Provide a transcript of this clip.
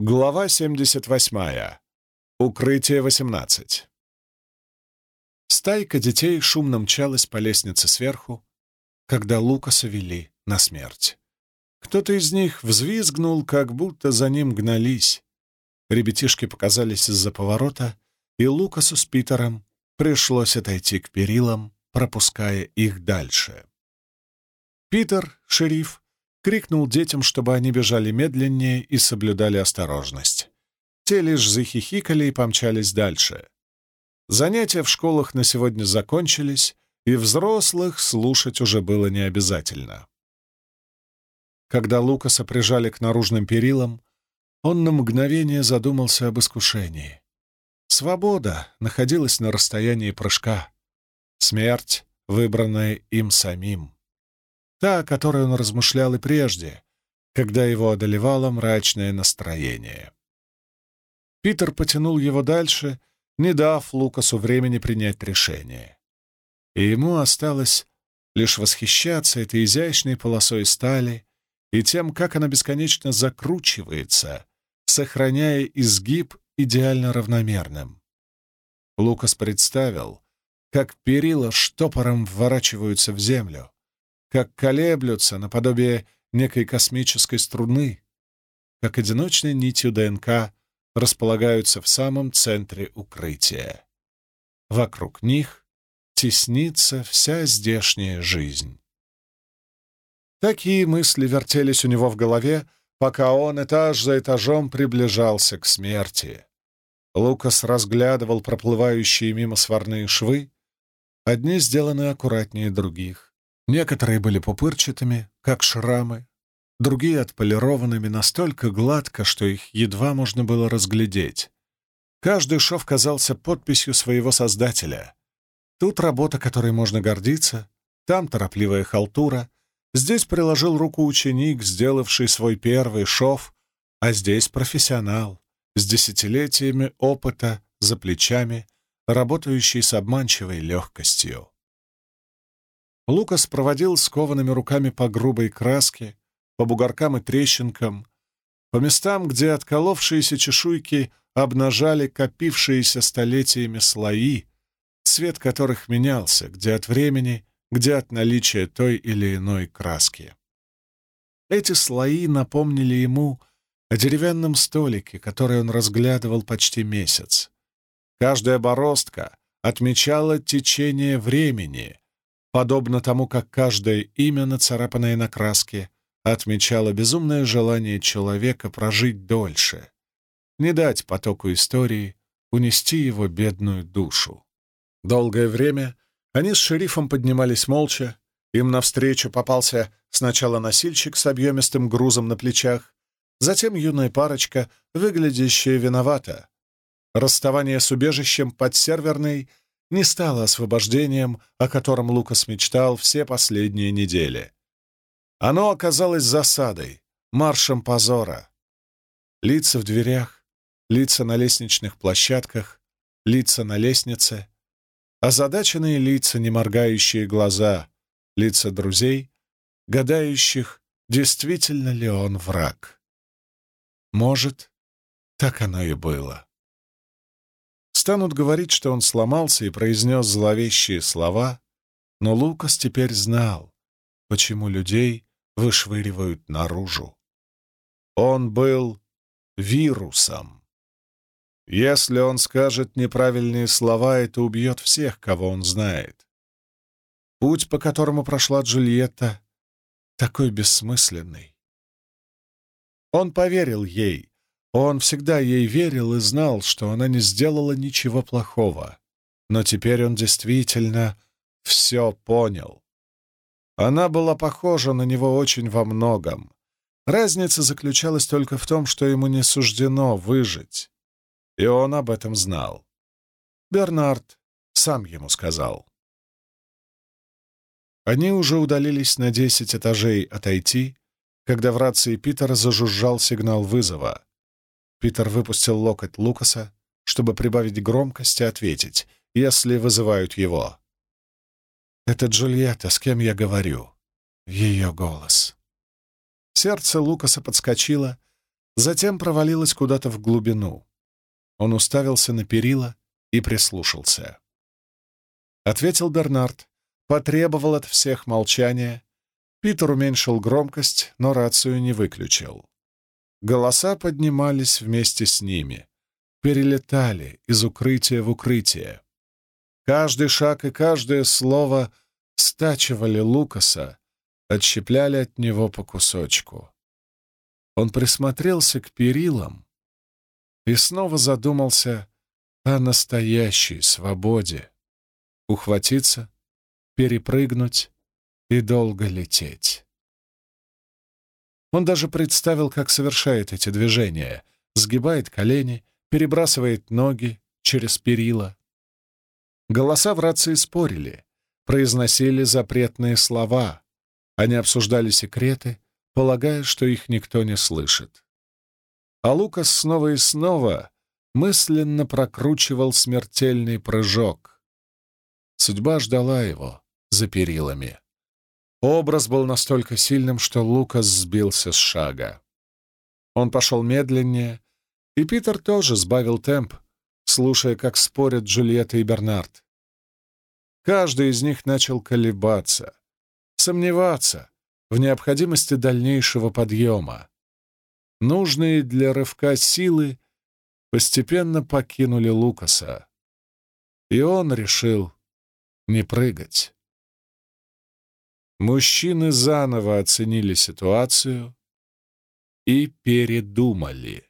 Глава 78. Укрытие 18. Стайка детей шумно мчалась по лестнице сверху, когда Лукаса вели на смерть. Кто-то из них взвизгнул, как будто за ним гнались. Ребятишки показались из-за поворота, и Лукасу с Питером пришлось отойти к перилам, пропуская их дальше. Питер, шериф, крикнул детям, чтобы они бежали медленнее и соблюдали осторожность. Те лишь захихикали и помчались дальше. Занятия в школах на сегодня закончились, и взрослых слушать уже было не обязательно. Когда Лукаса прижали к наружным перилам, он на мгновение задумался об искушении. Свобода находилась на расстоянии прыжка. Смерть, выбранная им самим та, о которой он размышлял и прежде, когда его одолевало мрачное настроение. Питер потянул его дальше, не дав Лукасу времени принять решение. И ему осталось лишь восхищаться этой изящной полосой стали и тем, как она бесконечно закручивается, сохраняя изгиб идеально равномерным. Лукас представил, как перила штопором вворачиваются в землю, как колеблются наподобие некой космической струны, как одиночной нитью ДНК располагаются в самом центре укрытия. Вокруг них теснится вся здешняя жизнь. Такие мысли вертелись у него в голове, пока он этаж за этажом приближался к смерти. Лукас разглядывал проплывающие мимо сварные швы, одни сделаны аккуратнее других. Некоторые были пупырчатыми, как шрамы, другие отполированными настолько гладко, что их едва можно было разглядеть. Каждый шов казался подписью своего создателя. Тут работа, которой можно гордиться, там торопливая халтура, здесь приложил руку ученик, сделавший свой первый шов, а здесь профессионал, с десятилетиями опыта за плечами, работающий с обманчивой легкостью. Лукас проводил скованными руками по грубой краске, по бугоркам и трещинкам, по местам, где отколовшиеся чешуйки обнажали копившиеся столетиями слои, цвет которых менялся, где от времени, где от наличия той или иной краски. Эти слои напомнили ему о деревянном столике, который он разглядывал почти месяц. Каждая бороздка отмечала течение времени, подобно тому, как каждое имя, нацарапанное на краске, отмечало безумное желание человека прожить дольше, не дать потоку истории унести его бедную душу. Долгое время они с шерифом поднимались молча, им навстречу попался сначала носильщик с объемистым грузом на плечах, затем юная парочка, выглядящая виновата. Расставание с убежищем под серверной не стало освобождением, о котором Лукас мечтал все последние недели. Оно оказалось засадой, маршем позора. Лица в дверях, лица на лестничных площадках, лица на лестнице, озадаченные лица, не моргающие глаза, лица друзей, гадающих, действительно ли он враг. Может, так оно и было. Станут говорить, что он сломался и произнес зловещие слова, но Лукас теперь знал, почему людей вышвыривают наружу. Он был вирусом. Если он скажет неправильные слова, это убьет всех, кого он знает. Путь, по которому прошла Джульетта, такой бессмысленный. Он поверил ей, он всегда ей верил и знал, что она не сделала ничего плохого. Но теперь он действительно все понял. Она была похожа на него очень во многом. Разница заключалась только в том, что ему не суждено выжить. И он об этом знал. Бернард сам ему сказал. Они уже удалились на десять этажей отойти, когда в рации Питера зажужжал сигнал вызова. Питер выпустил локоть Лукаса, чтобы прибавить громкость и ответить, если вызывают его. «Это Джульетта, с кем я говорю?» Ее голос. Сердце Лукаса подскочило, затем провалилась куда-то в глубину. Он уставился на перила и прислушался. Ответил Бернард, потребовал от всех молчания. Питер уменьшил громкость, но рацию не выключил. Голоса поднимались вместе с ними, перелетали из укрытия в укрытие. Каждый шаг и каждое слово стачивали Лукаса, отщепляли от него по кусочку. Он присмотрелся к перилам и снова задумался о настоящей свободе. Ухватиться, перепрыгнуть и долго лететь. Он даже представил, как совершает эти движения, сгибает колени, перебрасывает ноги через перила. Голоса в рации спорили, произносили запретные слова. Они обсуждали секреты, полагая, что их никто не слышит. А Лукас снова и снова мысленно прокручивал смертельный прыжок. Судьба ждала его за перилами. Образ был настолько сильным, что Лукас сбился с шага. Он пошел медленнее, и Питер тоже сбавил темп, слушая, как спорят Джульетта и Бернард. Каждый из них начал колебаться, сомневаться в необходимости дальнейшего подъема. Нужные для рывка силы постепенно покинули Лукаса, и он решил не прыгать. Мужчины заново оценили ситуацию и передумали.